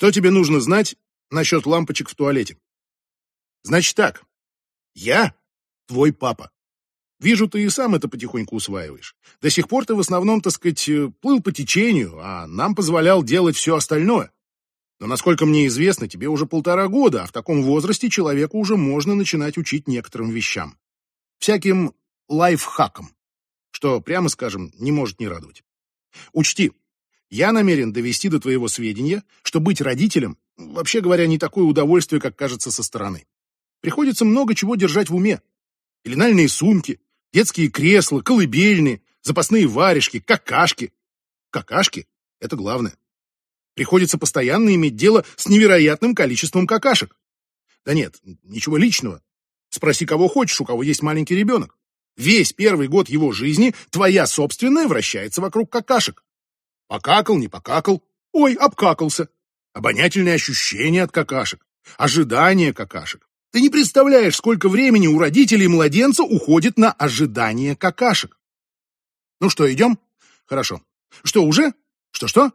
Что тебе нужно знать насчет лампочек в туалете? Значит так, я твой папа. Вижу, ты и сам это потихоньку усваиваешь. До сих пор ты в основном, так сказать, э, плыл по течению, а нам позволял делать все остальное. Но, насколько мне известно, тебе уже полтора года, а в таком возрасте человеку уже можно начинать учить некоторым вещам. Всяким лайфхакам, что, прямо скажем, не может не радовать. Учти, я намерен довести до твоего сведения, что быть родителем, вообще говоря, не такое удовольствие, как кажется со стороны. Приходится много чего держать в уме. Пеленальные сумки, детские кресла, колыбельные, запасные варежки, какашки. Какашки — это главное. Приходится постоянно иметь дело с невероятным количеством какашек. Да нет, ничего личного. Спроси, кого хочешь, у кого есть маленький ребенок. Весь первый год его жизни твоя собственная вращается вокруг какашек. Покакал, не покакал. Ой, обкакался. Обонятельные ощущения от какашек. Ожидание какашек. Ты не представляешь, сколько времени у родителей младенца уходит на ожидание какашек. Ну что, идем? Хорошо. Что, уже? Что-что?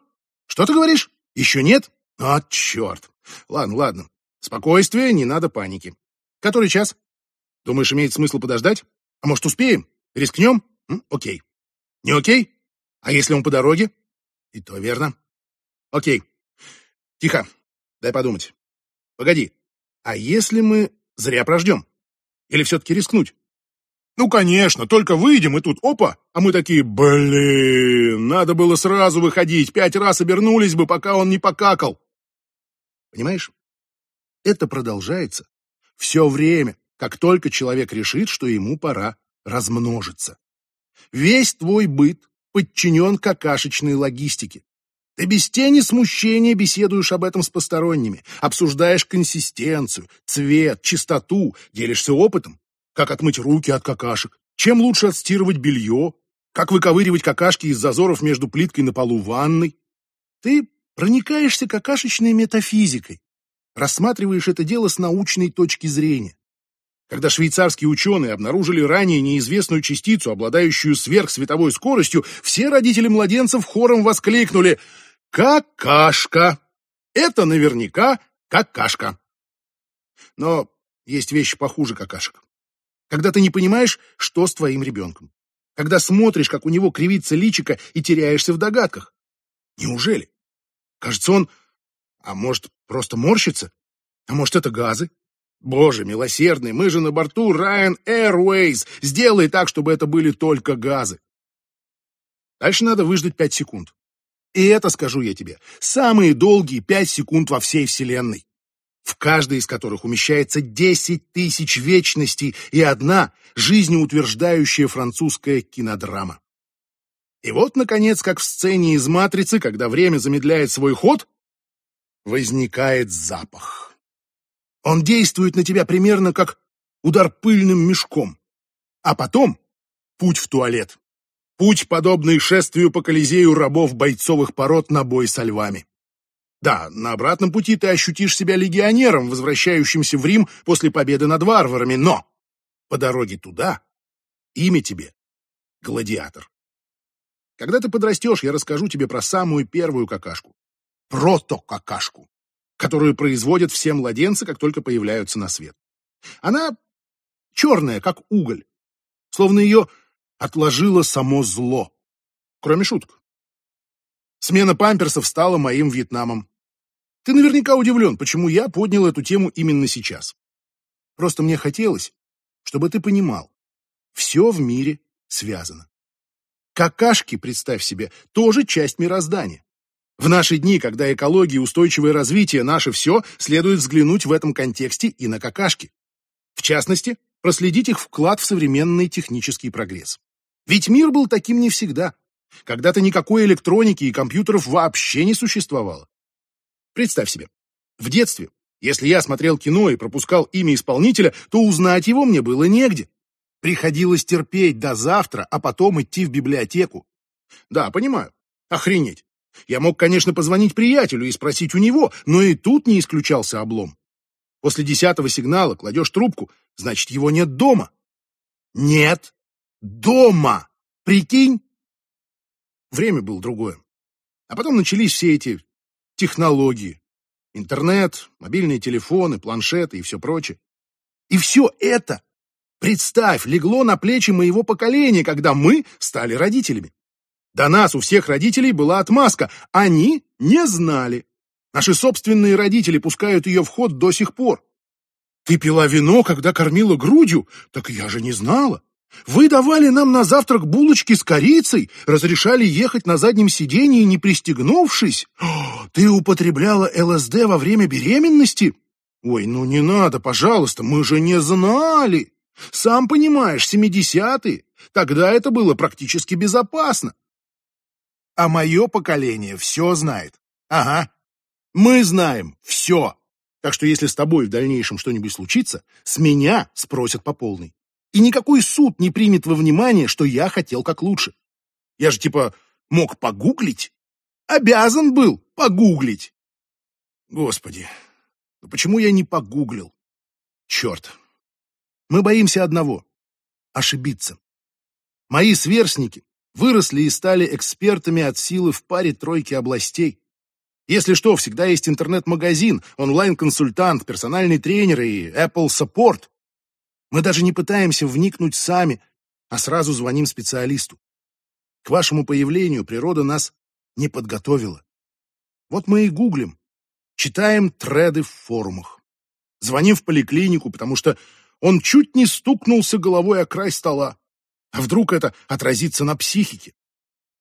Что ты говоришь? Еще нет? А, черт. Ладно, ладно. Спокойствие, не надо паники. Который час? Думаешь, имеет смысл подождать? А может, успеем? Рискнем? М? Окей. Не окей? А если он по дороге? И то верно. Окей. Тихо. Дай подумать. Погоди. А если мы зря прождем? Или все-таки рискнуть? Ну, конечно, только выйдем, и тут опа, а мы такие, блин, надо было сразу выходить, пять раз обернулись бы, пока он не покакал. Понимаешь? Это продолжается все время, как только человек решит, что ему пора размножиться. Весь твой быт подчинен какашечной логистике. Ты без тени смущения беседуешь об этом с посторонними, обсуждаешь консистенцию, цвет, чистоту, делишься опытом, как отмыть руки от какашек, чем лучше отстирывать белье, как выковыривать какашки из зазоров между плиткой на полу ванной. Ты проникаешься какашечной метафизикой, рассматриваешь это дело с научной точки зрения. Когда швейцарские ученые обнаружили ранее неизвестную частицу, обладающую сверхсветовой скоростью, все родители младенцев хором воскликнули «Какашка!» Это наверняка какашка. Но есть вещи похуже какашек. Когда ты не понимаешь, что с твоим ребенком. Когда смотришь, как у него кривится личико и теряешься в догадках. Неужели? Кажется, он... А может, просто морщится? А может, это газы? Боже милосердный, мы же на борту Ryan Airways. Сделай так, чтобы это были только газы. Дальше надо выждать пять секунд. И это, скажу я тебе, самые долгие пять секунд во всей Вселенной, в каждой из которых умещается десять тысяч вечностей и одна жизнеутверждающая французская кинодрама. И вот, наконец, как в сцене из «Матрицы», когда время замедляет свой ход, возникает запах. Он действует на тебя примерно как удар пыльным мешком. А потом путь в туалет. Путь, подобный шествию по Колизею рабов бойцовых пород на бой со львами. Да, на обратном пути ты ощутишь себя легионером, возвращающимся в Рим после победы над варварами, но по дороге туда имя тебе — гладиатор. Когда ты подрастешь, я расскажу тебе про самую первую какашку. Прото-какашку которую производят все младенцы, как только появляются на свет. Она черная, как уголь, словно ее отложило само зло. Кроме шуток. Смена памперсов стала моим Вьетнамом. Ты наверняка удивлен, почему я поднял эту тему именно сейчас. Просто мне хотелось, чтобы ты понимал, все в мире связано. Какашки, представь себе, тоже часть мироздания. В наши дни, когда экология и устойчивое развитие наше все, следует взглянуть в этом контексте и на какашки. В частности, проследить их вклад в современный технический прогресс. Ведь мир был таким не всегда. Когда-то никакой электроники и компьютеров вообще не существовало. Представь себе, в детстве, если я смотрел кино и пропускал имя исполнителя, то узнать его мне было негде. Приходилось терпеть до завтра, а потом идти в библиотеку. Да, понимаю. Охренеть. Я мог, конечно, позвонить приятелю и спросить у него, но и тут не исключался облом. После десятого сигнала кладешь трубку, значит, его нет дома. Нет дома! Прикинь? Время было другое. А потом начались все эти технологии. Интернет, мобильные телефоны, планшеты и все прочее. И все это, представь, легло на плечи моего поколения, когда мы стали родителями. До нас у всех родителей была отмазка, они не знали. Наши собственные родители пускают ее в ход до сих пор. Ты пила вино, когда кормила грудью? Так я же не знала. Вы давали нам на завтрак булочки с корицей, разрешали ехать на заднем сидении, не пристегнувшись. Ты употребляла ЛСД во время беременности? Ой, ну не надо, пожалуйста, мы же не знали. Сам понимаешь, семидесятые. Тогда это было практически безопасно. А мое поколение все знает. Ага. Мы знаем все. Так что если с тобой в дальнейшем что-нибудь случится, с меня спросят по полной. И никакой суд не примет во внимание, что я хотел как лучше. Я же типа мог погуглить. Обязан был погуглить. Господи, ну почему я не погуглил? Черт. Мы боимся одного — ошибиться. Мои сверстники выросли и стали экспертами от силы в паре тройки областей. Если что, всегда есть интернет-магазин, онлайн-консультант, персональный тренер и Apple Support. Мы даже не пытаемся вникнуть сами, а сразу звоним специалисту. К вашему появлению природа нас не подготовила. Вот мы и гуглим, читаем треды в форумах. Звоним в поликлинику, потому что он чуть не стукнулся головой о край стола. А вдруг это отразится на психике?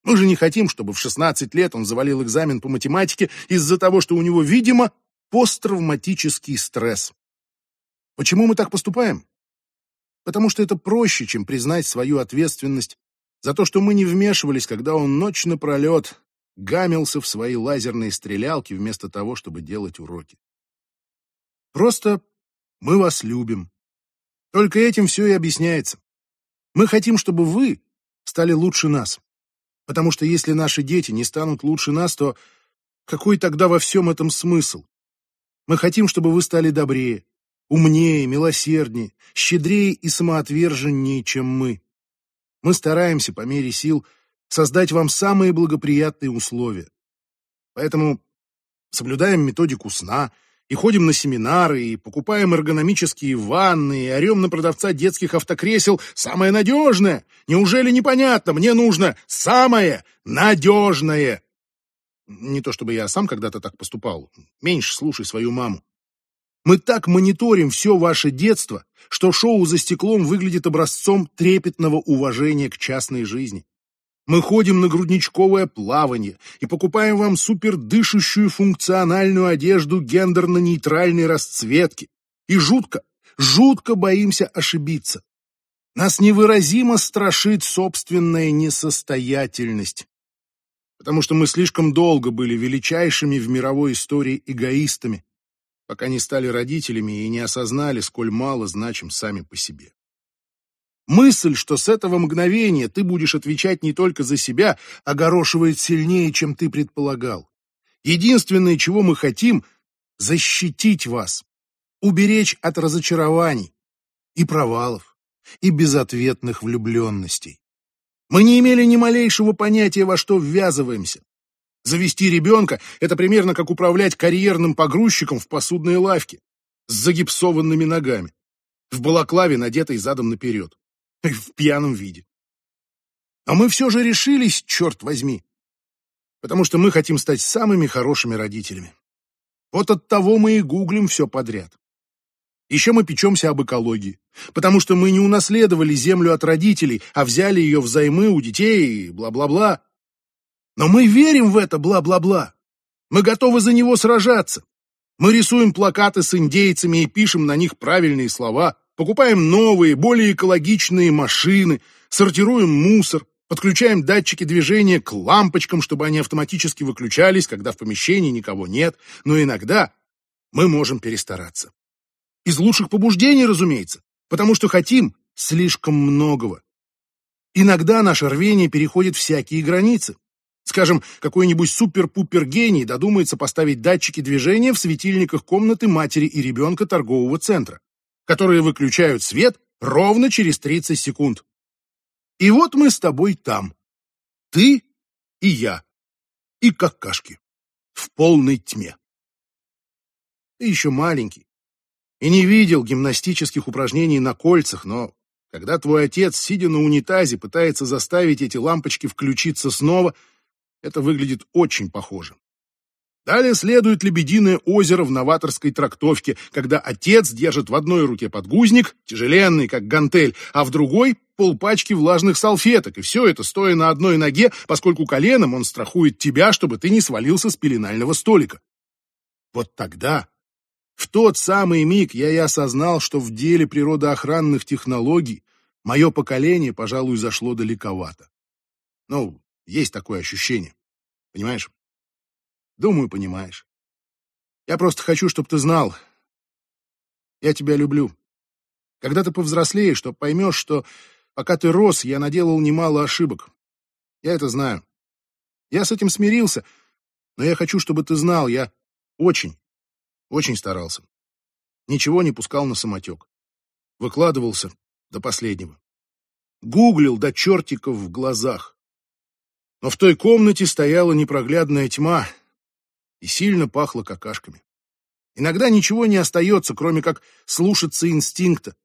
Мы же не хотим, чтобы в 16 лет он завалил экзамен по математике из-за того, что у него, видимо, посттравматический стресс. Почему мы так поступаем? потому что это проще, чем признать свою ответственность за то, что мы не вмешивались, когда он ночь напролет гамился в свои лазерные стрелялки вместо того, чтобы делать уроки. Просто мы вас любим. Только этим все и объясняется. Мы хотим, чтобы вы стали лучше нас. Потому что если наши дети не станут лучше нас, то какой тогда во всем этом смысл? Мы хотим, чтобы вы стали добрее, умнее, милосерднее, щедрее и самоотверженнее, чем мы. Мы стараемся по мере сил создать вам самые благоприятные условия. Поэтому соблюдаем методику сна и ходим на семинары, и покупаем эргономические ванны, и орем на продавца детских автокресел «Самое надежное! Неужели непонятно? Мне нужно самое надежное!» Не то чтобы я сам когда-то так поступал. Меньше слушай свою маму. Мы так мониторим все ваше детство, что шоу «За стеклом» выглядит образцом трепетного уважения к частной жизни. Мы ходим на грудничковое плавание и покупаем вам супердышащую функциональную одежду гендерно-нейтральной расцветки. И жутко, жутко боимся ошибиться. Нас невыразимо страшит собственная несостоятельность. Потому что мы слишком долго были величайшими в мировой истории эгоистами, пока не стали родителями и не осознали, сколь мало значим сами по себе. Мысль, что с этого мгновения ты будешь отвечать не только за себя, огорошивает сильнее, чем ты предполагал. Единственное, чего мы хотим — защитить вас, уберечь от разочарований и провалов, и безответных влюбленностей. Мы не имели ни малейшего понятия, во что ввязываемся, Завести ребенка — это примерно как управлять карьерным погрузчиком в посудной лавке с загипсованными ногами, в балаклаве, надетой задом наперед, в пьяном виде. А мы все же решились, черт возьми, потому что мы хотим стать самыми хорошими родителями. Вот от того мы и гуглим все подряд. Еще мы печемся об экологии, потому что мы не унаследовали землю от родителей, а взяли ее взаймы у детей и бла-бла-бла. Но мы верим в это бла-бла-бла. Мы готовы за него сражаться. Мы рисуем плакаты с индейцами и пишем на них правильные слова, покупаем новые, более экологичные машины, сортируем мусор, подключаем датчики движения к лампочкам, чтобы они автоматически выключались, когда в помещении никого нет, но иногда мы можем перестараться. Из лучших побуждений, разумеется, потому что хотим слишком многого. Иногда наше рвение переходит всякие границы. Скажем, какой-нибудь супер-пупер-гений додумается поставить датчики движения в светильниках комнаты матери и ребенка торгового центра, которые выключают свет ровно через 30 секунд. И вот мы с тобой там. Ты и я. И какашки. В полной тьме. Ты еще маленький и не видел гимнастических упражнений на кольцах, но когда твой отец, сидя на унитазе, пытается заставить эти лампочки включиться снова, это выглядит очень похоже. Далее следует лебединое озеро в новаторской трактовке, когда отец держит в одной руке подгузник, тяжеленный, как гантель, а в другой — полпачки влажных салфеток, и все это стоя на одной ноге, поскольку коленом он страхует тебя, чтобы ты не свалился с пеленального столика. Вот тогда, в тот самый миг, я и осознал, что в деле природоохранных технологий мое поколение, пожалуй, зашло далековато. Ну, есть такое ощущение, понимаешь? Думаю, понимаешь. Я просто хочу, чтобы ты знал. Я тебя люблю. Когда ты повзрослеешь, то поймешь, что пока ты рос, я наделал немало ошибок. Я это знаю. Я с этим смирился, но я хочу, чтобы ты знал, я очень, очень старался. Ничего не пускал на самотек. Выкладывался до последнего. Гуглил до чертиков в глазах. Но в той комнате стояла непроглядная тьма — и сильно пахло какашками. Иногда ничего не остается, кроме как слушаться инстинкта.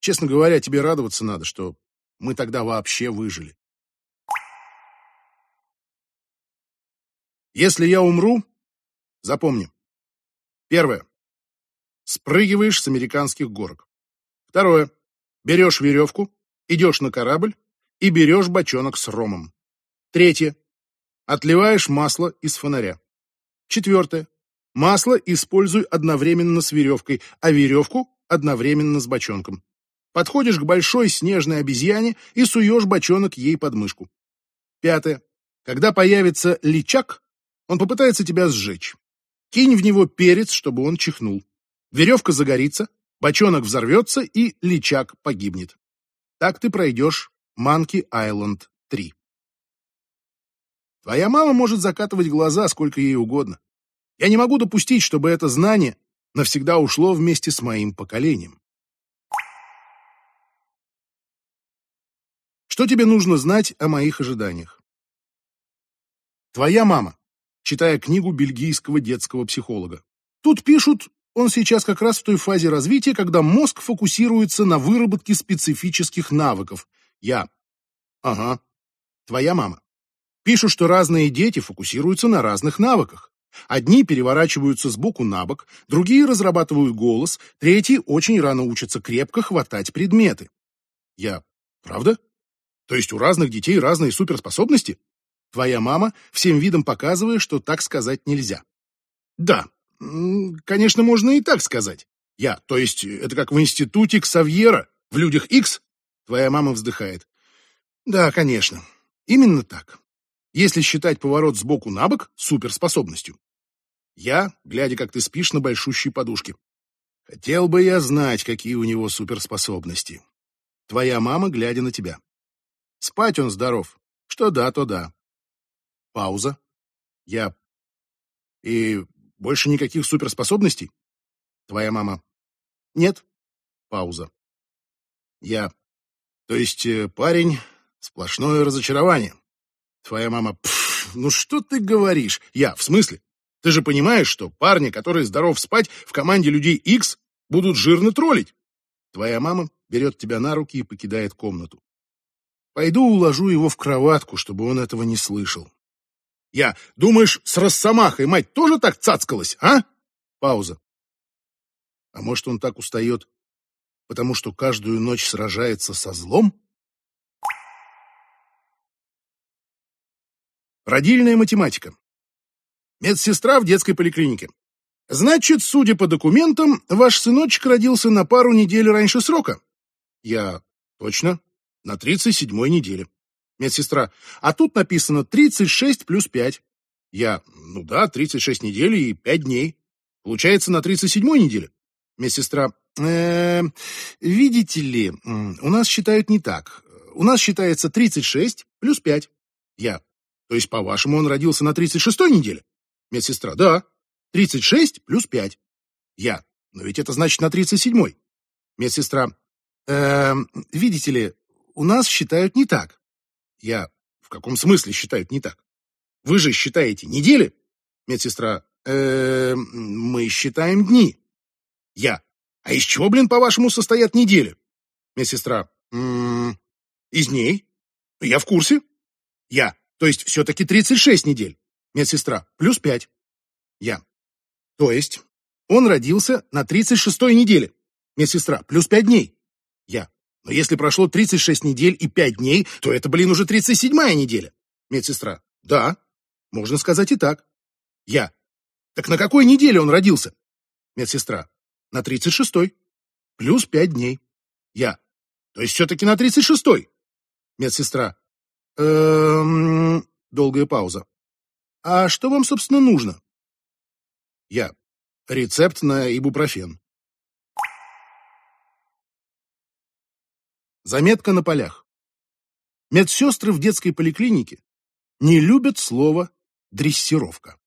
Честно говоря, тебе радоваться надо, что мы тогда вообще выжили. Если я умру, запомни. Первое. Спрыгиваешь с американских горок. Второе. Берешь веревку, идешь на корабль и берешь бочонок с ромом. Третье. Отливаешь масло из фонаря. Четвертое. Масло используй одновременно с веревкой, а веревку одновременно с бочонком. Подходишь к большой снежной обезьяне и суешь бочонок ей под мышку. Пятое. Когда появится личак, он попытается тебя сжечь. Кинь в него перец, чтобы он чихнул. Веревка загорится, бочонок взорвется и личак погибнет. Так ты пройдешь Манки Айленд 3. Твоя мама может закатывать глаза сколько ей угодно. Я не могу допустить, чтобы это знание навсегда ушло вместе с моим поколением. Что тебе нужно знать о моих ожиданиях? Твоя мама, читая книгу бельгийского детского психолога. Тут пишут, он сейчас как раз в той фазе развития, когда мозг фокусируется на выработке специфических навыков. Я. Ага. Твоя мама. Пишут, что разные дети фокусируются на разных навыках. Одни переворачиваются с боку на бок, другие разрабатывают голос, третьи очень рано учатся крепко хватать предметы. Я... Правда? То есть у разных детей разные суперспособности? Твоя мама всем видом показывая, что так сказать нельзя. Да, конечно, можно и так сказать. Я, то есть это как в институте Ксавьера, в «Людях Икс»? Твоя мама вздыхает. Да, конечно, именно так если считать поворот сбоку на бок суперспособностью. Я, глядя, как ты спишь на большущей подушке. Хотел бы я знать, какие у него суперспособности. Твоя мама, глядя на тебя. Спать он здоров. Что да, то да. Пауза. Я. И больше никаких суперспособностей? Твоя мама. Нет. Пауза. Я. То есть э, парень сплошное разочарование. Твоя мама, Пф, ну что ты говоришь? Я, в смысле? Ты же понимаешь, что парни, которые здоров спать, в команде людей X будут жирно троллить. Твоя мама берет тебя на руки и покидает комнату. Пойду уложу его в кроватку, чтобы он этого не слышал. Я, думаешь, с Росомахой мать тоже так цацкалась, а? Пауза. А может, он так устает, потому что каждую ночь сражается со злом? Родильная математика. Медсестра в детской поликлинике. Значит, судя по документам, ваш сыночек родился на пару недель раньше срока. Я точно, на 37-й неделе. Медсестра, а тут написано 36 плюс 5. Я, ну да, 36 недель и 5 дней. Получается, на 37-й неделе. Медсестра, э, видите ли, у нас считают не так. У нас считается 36 плюс 5. Я, то есть, по-вашему, он родился на 36-й неделе? Медсестра, да. 36 плюс 5. Я, но ведь это значит на 37-й. Медсестра, эм, видите ли, у нас считают не так. Я, в каком смысле считают не так? Вы же считаете недели? Медсестра, э, мы считаем дни. Я. А из чего, блин, по-вашему, состоят недели? Медсестра. Из дней. Я в курсе. Я. То есть все-таки 36 недель. Медсестра. Плюс 5. Я. То есть он родился на 36-й неделе. Медсестра. Плюс 5 дней. Я. Но если прошло 36 недель и 5 дней, то это, блин, уже 37-я неделя. Медсестра. Да, можно сказать и так. Я. Так на какой неделе он родился? Медсестра. На 36-й. Плюс 5 дней. Я. То есть все-таки на 36-й. Медсестра. Эм... Долгая пауза. А что вам, собственно, нужно? Я. Рецепт на ибупрофен. Заметка на полях. Медсестры в детской поликлинике не любят слово «дрессировка».